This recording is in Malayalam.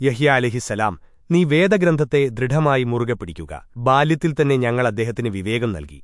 യഹ്യ അലഹിസലാം നീ വേദഗ്രന്ഥത്തെ ദൃഢമായി മുറുകെ പിടിക്കുക ബാല്യത്തിൽ തന്നെ ഞങ്ങൾ അദ്ദേഹത്തിന് വിവേകം നൽകി.